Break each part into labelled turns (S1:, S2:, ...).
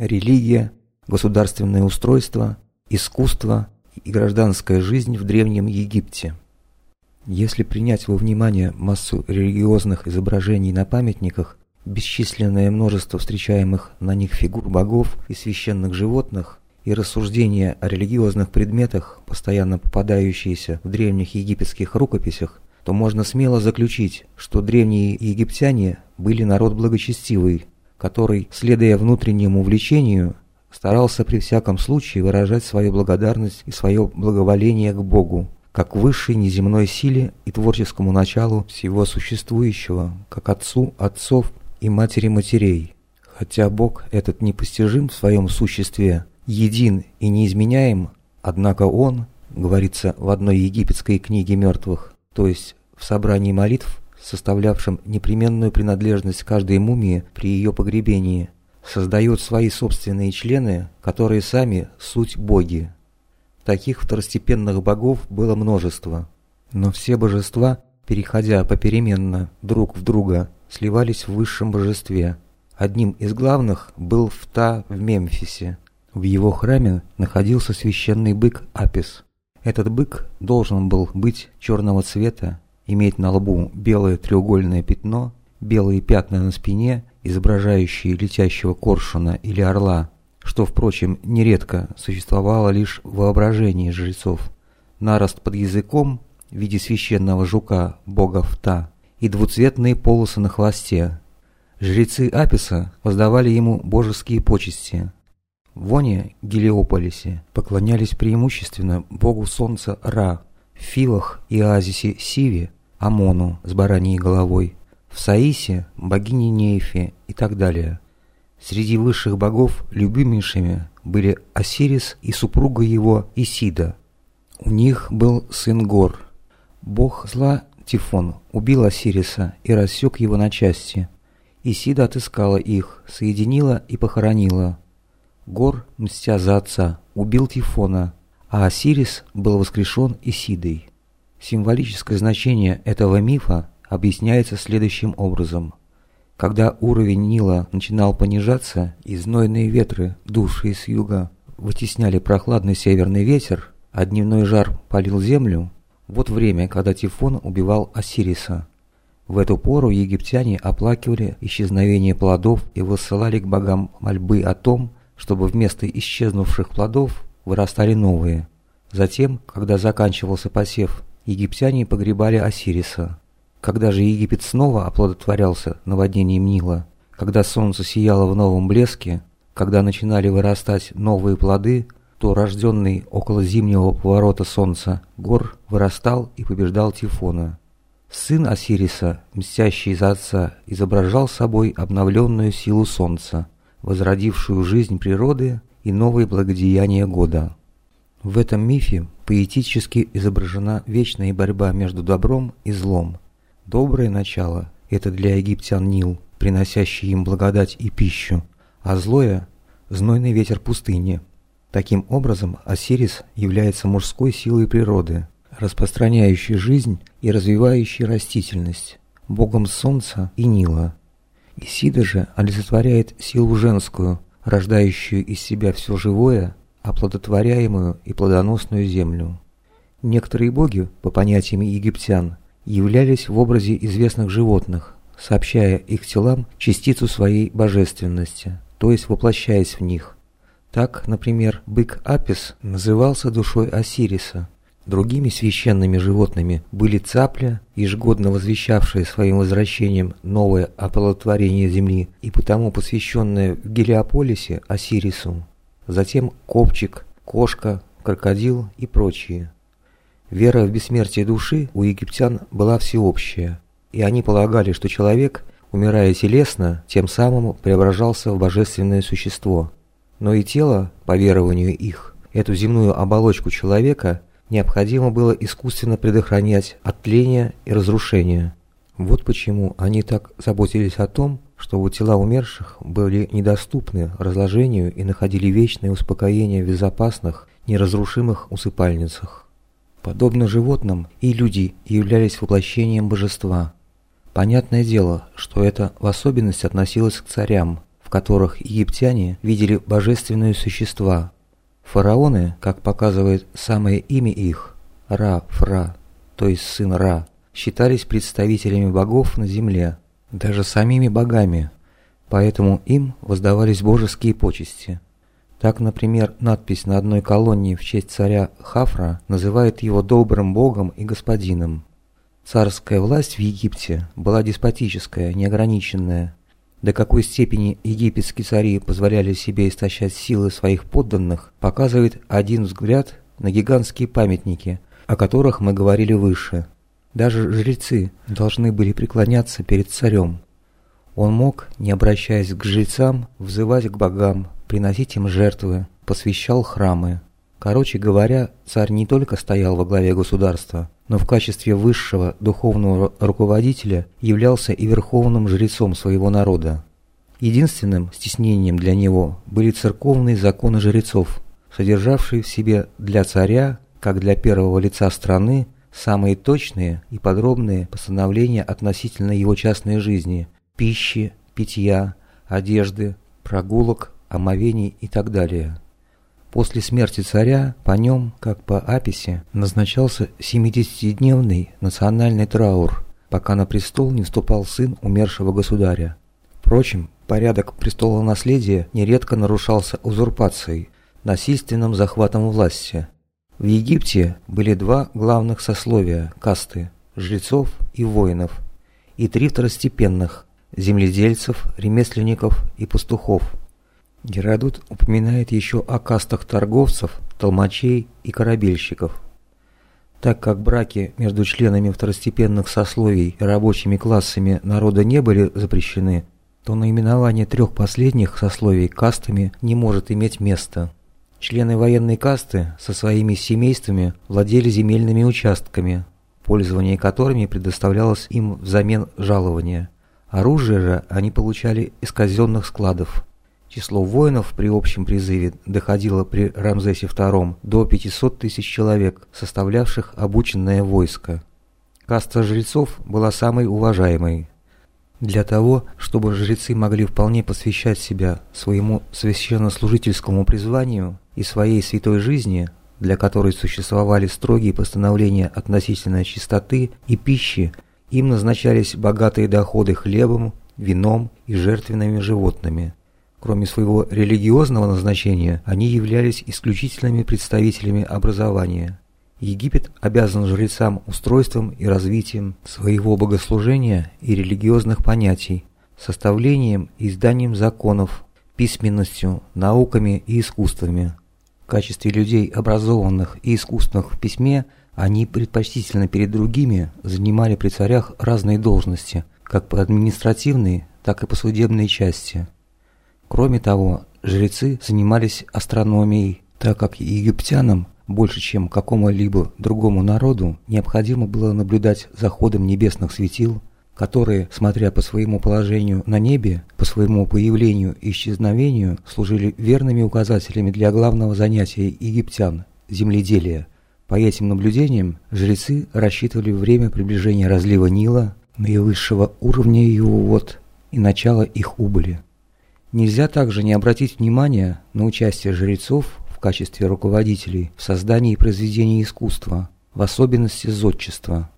S1: религия, государственное устройство, искусство и гражданская жизнь в Древнем Египте. Если принять во внимание массу религиозных изображений на памятниках, бесчисленное множество встречаемых на них фигур богов и священных животных, и рассуждения о религиозных предметах, постоянно попадающиеся в древних египетских рукописях, то можно смело заключить, что древние египтяне были народ благочестивый, который, следуя внутреннему влечению, старался при всяком случае выражать свою благодарность и свое благоволение к Богу, как высшей неземной силе и творческому началу всего существующего, как Отцу отцов и Матери матерей. Хотя Бог этот непостижим в своем существе, един и неизменяем, однако Он, говорится в одной египетской книге мертвых, то есть в собрании молитв, составлявшем непременную принадлежность каждой мумии при ее погребении, создает свои собственные члены, которые сами суть боги. Таких второстепенных богов было множество, но все божества, переходя попеременно друг в друга, сливались в высшем божестве. Одним из главных был Фта в Мемфисе. В его храме находился священный бык Апис. Этот бык должен был быть черного цвета, иметь на лбу белое треугольное пятно, белые пятна на спине, изображающие летящего коршуна или орла, что, впрочем, нередко существовало лишь в воображении жрецов. Нарост под языком в виде священного жука бога Фта и двуцветные полосы на хвосте. Жрецы Аписа воздавали ему божеские почести. В Оне, Гелиополисе, поклонялись преимущественно богу солнца Ра, в Филах и оазисе Сиве – Амону с бараньей головой, в Саисе – богине Нейфе и так далее. Среди высших богов любимейшими были Осирис и супруга его Исида. У них был сын Гор. Бог зла Тифон убил Осириса и рассек его на части. Исида отыскала их, соединила и похоронила. Гор, мстя за отца, убил Тифона, а Осирис был воскрешен Исидой. Символическое значение этого мифа объясняется следующим образом. Когда уровень Нила начинал понижаться и знойные ветры, дувшие с юга, вытесняли прохладный северный ветер, а дневной жар палил землю, вот время, когда Тифон убивал Осириса. В эту пору египтяне оплакивали исчезновение плодов и высылали к богам мольбы о том, чтобы вместо исчезнувших плодов вырастали новые. Затем, когда заканчивался посев, египтяне погребали Осириса. Когда же Египет снова оплодотворялся наводнением Нила, когда солнце сияло в новом блеске, когда начинали вырастать новые плоды – то рожденный около зимнего поворота солнца Гор вырастал и побеждал Тифона. Сын Осириса, мстящий за отца, изображал собой обновленную силу солнца, возродившую жизнь природы и новые благодеяния года. В этом мифе поэтически изображена вечная борьба между добром и злом. Доброе начало – это для египтян Нил, приносящий им благодать и пищу, а злое – знойный ветер пустыни – Таким образом, Осирис является мужской силой природы, распространяющей жизнь и развивающей растительность, богом солнца и Нила. Исида же олицетворяет силу женскую, рождающую из себя все живое, оплодотворяемую и плодоносную землю. Некоторые боги, по понятиям египтян, являлись в образе известных животных, сообщая их телам частицу своей божественности, то есть воплощаясь в них. Так, например, бык Апис назывался душой Осириса. Другими священными животными были цапля, ежегодно возвещавшая своим возвращением новое оплодотворение Земли и потому посвященное в Гелиополисе Осирису. Затем копчик, кошка, крокодил и прочие. Вера в бессмертие души у египтян была всеобщая, и они полагали, что человек, умирая телесно, тем самым преображался в божественное существо – но и тело, по верованию их, эту земную оболочку человека необходимо было искусственно предохранять от тления и разрушения. Вот почему они так заботились о том, чтобы тела умерших были недоступны разложению и находили вечное успокоение в безопасных, неразрушимых усыпальницах. Подобно животным, и люди являлись воплощением божества. Понятное дело, что это в особенности относилось к царям, в которых египтяне видели божественные существа. Фараоны, как показывает самое имя их, Ра-Фра, то есть сын Ра, считались представителями богов на земле, даже самими богами, поэтому им воздавались божеские почести. Так, например, надпись на одной колонне в честь царя Хафра называет его добрым богом и господином. Царская власть в Египте была деспотическая, неограниченная. До какой степени египетские цари позволяли себе истощать силы своих подданных, показывает один взгляд на гигантские памятники, о которых мы говорили выше. Даже жрецы должны были преклоняться перед царем. Он мог, не обращаясь к жрецам, взывать к богам, приносить им жертвы, посвящал храмы. Короче говоря, царь не только стоял во главе государства, но в качестве высшего духовного руководителя являлся и верховным жрецом своего народа. Единственным стеснением для него были церковные законы жрецов, содержавшие в себе для царя, как для первого лица страны, самые точные и подробные постановления относительно его частной жизни, пищи, питья, одежды, прогулок, омовений и так далее. После смерти царя по нем, как по Аписе, назначался 70-дневный национальный траур, пока на престол не вступал сын умершего государя. Впрочем, порядок престола наследия нередко нарушался узурпацией, насильственным захватом власти. В Египте были два главных сословия – касты – жрецов и воинов, и три второстепенных – земледельцев, ремесленников и пастухов – Геродот упоминает еще о кастах торговцев, толмачей и корабельщиков. Так как браки между членами второстепенных сословий и рабочими классами народа не были запрещены, то наименование трех последних сословий кастами не может иметь места. Члены военной касты со своими семействами владели земельными участками, пользование которыми предоставлялось им взамен жалования. Оружие же они получали из казенных складов. Число воинов при общем призыве доходило при Рамзесе II до 500 тысяч человек, составлявших обученное войско. Каста жрецов была самой уважаемой. Для того, чтобы жрецы могли вполне посвящать себя своему священнослужительскому призванию и своей святой жизни, для которой существовали строгие постановления относительно чистоты и пищи, им назначались богатые доходы хлебом, вином и жертвенными животными – Кроме своего религиозного назначения, они являлись исключительными представителями образования. Египет обязан жрецам устройством и развитием своего богослужения и религиозных понятий, составлением и изданием законов, письменностью, науками и искусствами. В качестве людей, образованных и искусственных в письме, они предпочтительно перед другими занимали при царях разные должности, как по административной, так и по судебной части – Кроме того, жрецы занимались астрономией, так как египтянам больше, чем какому-либо другому народу, необходимо было наблюдать за ходом небесных светил, которые, смотря по своему положению на небе, по своему появлению и исчезновению, служили верными указателями для главного занятия египтян – земледелия. По этим наблюдениям жрецы рассчитывали время приближения разлива Нила, наивысшего уровня его вод и начала их убыли. Нельзя также не обратить внимания на участие жрецов качестве руководителей в создании произведений искусства, в особенности зодчества.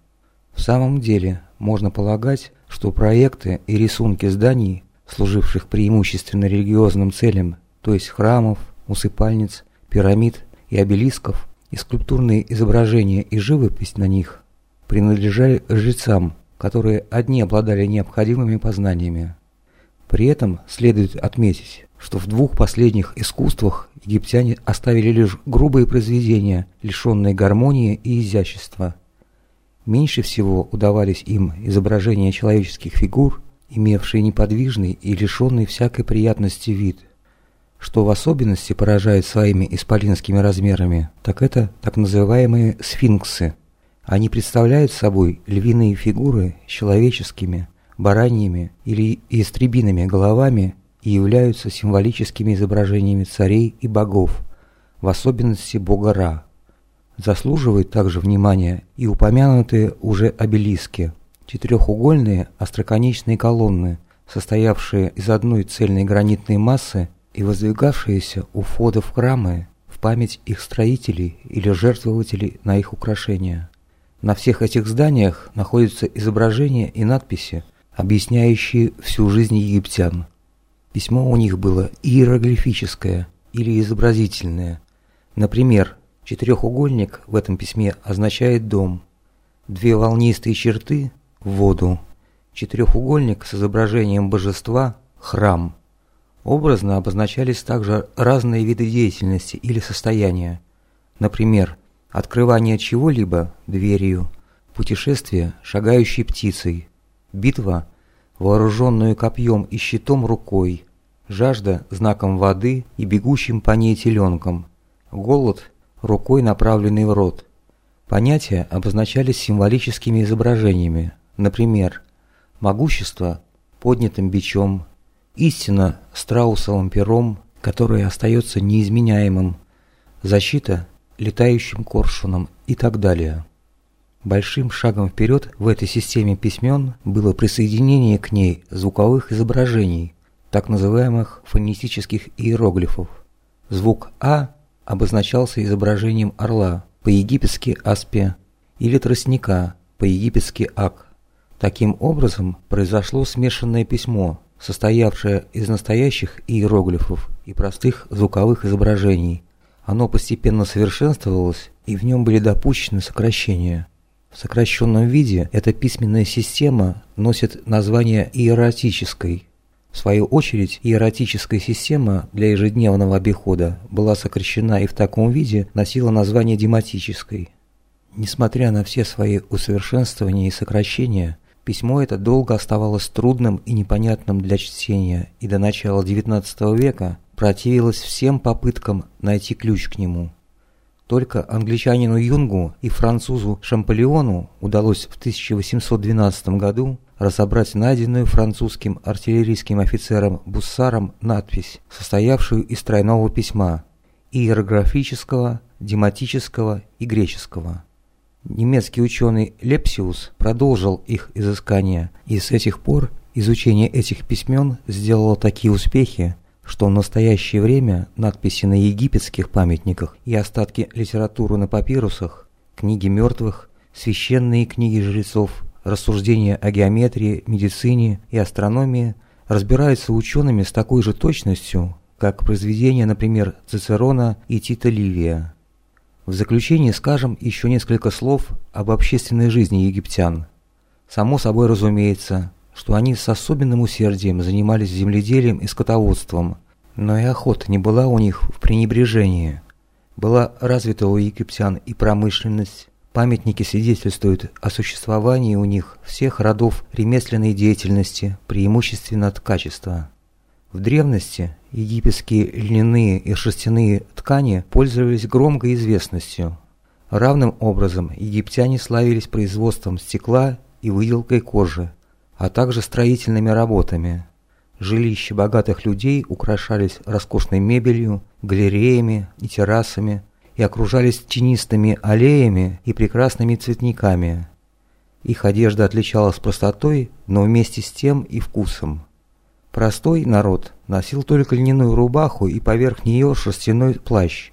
S1: В самом деле, можно полагать, что проекты и рисунки зданий, служивших преимущественно религиозным целям, то есть храмов, усыпальниц, пирамид и обелисков, и скульптурные изображения и живопись на них, принадлежали жрецам, которые одни обладали необходимыми познаниями. При этом следует отметить, что в двух последних искусствах египтяне оставили лишь грубые произведения, лишенные гармонии и изящества. Меньше всего удавались им изображения человеческих фигур, имевшие неподвижный и лишенный всякой приятности вид. Что в особенности поражает своими исполинскими размерами, так это так называемые сфинксы. Они представляют собой львиные фигуры с человеческими, бараньими или истребиными головами и являются символическими изображениями царей и богов, в особенности бога Ра. Заслуживают также внимания и упомянутые уже обелиски, четырехугольные остроконечные колонны состоявшие из одной цельной гранитной массы и воздвигавшиеся у входа в храмы в память их строителей или жертвователей на их украшения. На всех этих зданиях находятся изображения и надписи, объясняющие всю жизнь египтян. Письмо у них было иероглифическое или изобразительное. Например, четырехугольник в этом письме означает дом, две волнистые черты – воду, четырехугольник с изображением божества – храм. Образно обозначались также разные виды деятельности или состояния. Например, открывание чего-либо – дверью, путешествие – шагающей птицей, битва – вооруженную копьем и щитом рукой, жажда – знаком воды и бегущим по ней теленком, голод – рукой, направленной в рот. Понятия обозначались символическими изображениями, например, могущество – поднятым бичом, истина – страусовым пером, которое остается неизменяемым, защита – летающим коршуном и так далее. Большим шагом вперед в этой системе письмен было присоединение к ней звуковых изображений, так называемых фонетических иероглифов. Звук «а» обозначался изображением орла, по-египетски «аспе», или тростника, по-египетски «ак». Таким образом, произошло смешанное письмо, состоявшее из настоящих иероглифов и простых звуковых изображений. Оно постепенно совершенствовалось, и в нем были допущены сокращения. В сокращенном виде эта письменная система носит название иеротической. В свою очередь, иеротическая система для ежедневного обихода была сокращена и в таком виде носила название дематической. Несмотря на все свои усовершенствования и сокращения, письмо это долго оставалось трудным и непонятным для чтения и до начала XIX века противилось всем попыткам найти ключ к нему. Только англичанину Юнгу и французу Шампалиону удалось в 1812 году разобрать найденную французским артиллерийским офицером Буссаром надпись, состоявшую из тройного письма – иерографического, дематического и греческого. Немецкий ученый Лепсиус продолжил их изыскания, и с этих пор изучение этих письмен сделало такие успехи, что в настоящее время надписи на египетских памятниках и остатки литературы на папирусах, книги мертвых, священные книги жрецов, рассуждения о геометрии, медицине и астрономии разбираются учеными с такой же точностью, как произведения, например, Цицерона и Тита Ливия. В заключение скажем еще несколько слов об общественной жизни египтян. Само собой разумеется, что они с особенным усердием занимались земледелием и скотоводством, но и охота не была у них в пренебрежении. Была развита у египтян и промышленность, памятники свидетельствуют о существовании у них всех родов ремесленной деятельности, преимущественно от качества. В древности египетские льняные и шерстяные ткани пользовались громкой известностью. Равным образом египтяне славились производством стекла и выделкой кожи, а также строительными работами. Жилища богатых людей украшались роскошной мебелью, галереями и террасами и окружались тенистыми аллеями и прекрасными цветниками. Их одежда отличалась простотой, но вместе с тем и вкусом. Простой народ носил только льняную рубаху и поверх нее шерстяной плащ.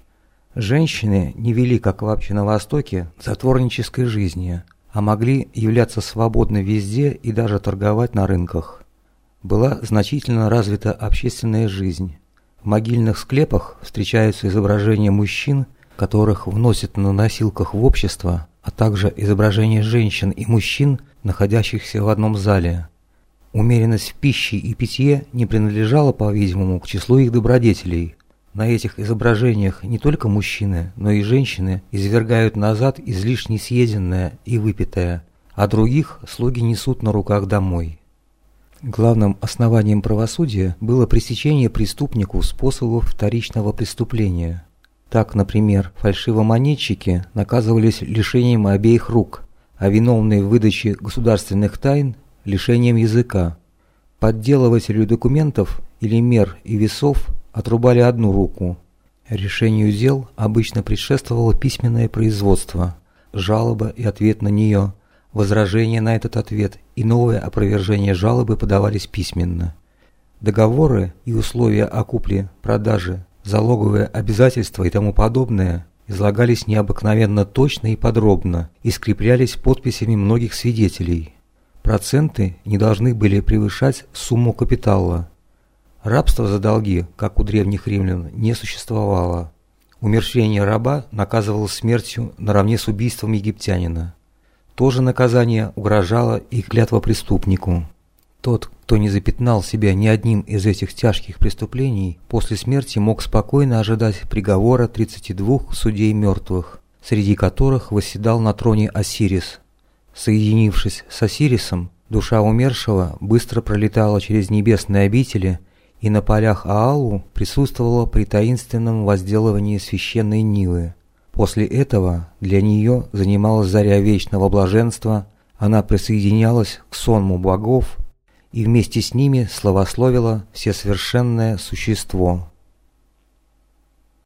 S1: Женщины не вели, как вообще на Востоке, затворнической жизни – а могли являться свободны везде и даже торговать на рынках. Была значительно развита общественная жизнь. В могильных склепах встречаются изображения мужчин, которых вносят на носилках в общество, а также изображения женщин и мужчин, находящихся в одном зале. Умеренность в пище и питье не принадлежала, по-видимому, к числу их добродетелей – на этих изображениях не только мужчины, но и женщины извергают назад излишне съеденное и выпитое, а других слуги несут на руках домой. Главным основанием правосудия было пресечение преступнику способов вторичного преступления. Так, например, фальшивомонетчики наказывались лишением обеих рук, а виновные в выдаче государственных тайн – лишением языка. Подделывателю документов или мер и весов отрубали одну руку. Решению дел обычно предшествовало письменное производство, жалоба и ответ на нее, Возражения на этот ответ и новое опровержение жалобы подавались письменно. Договоры и условия о купле-продаже, залоговые обязательства и тому подобное излагались необыкновенно точно и подробно и скреплялись подписями многих свидетелей. Проценты не должны были превышать сумму капитала. Рабство за долги, как у древних римлян, не существовало. Умерщвление раба наказывалось смертью наравне с убийством египтянина. То же наказание угрожало и клятва преступнику. Тот, кто не запятнал себя ни одним из этих тяжких преступлений, после смерти мог спокойно ожидать приговора 32 судей мертвых, среди которых восседал на троне Осирис. Соединившись с Осирисом, душа умершего быстро пролетала через небесные обители и на полях Аалу присутствовала при таинственном возделывании священной Нивы. После этого для нее занималась заря вечного блаженства, она присоединялась к сонму богов и вместе с ними славословила всесовершенное существо.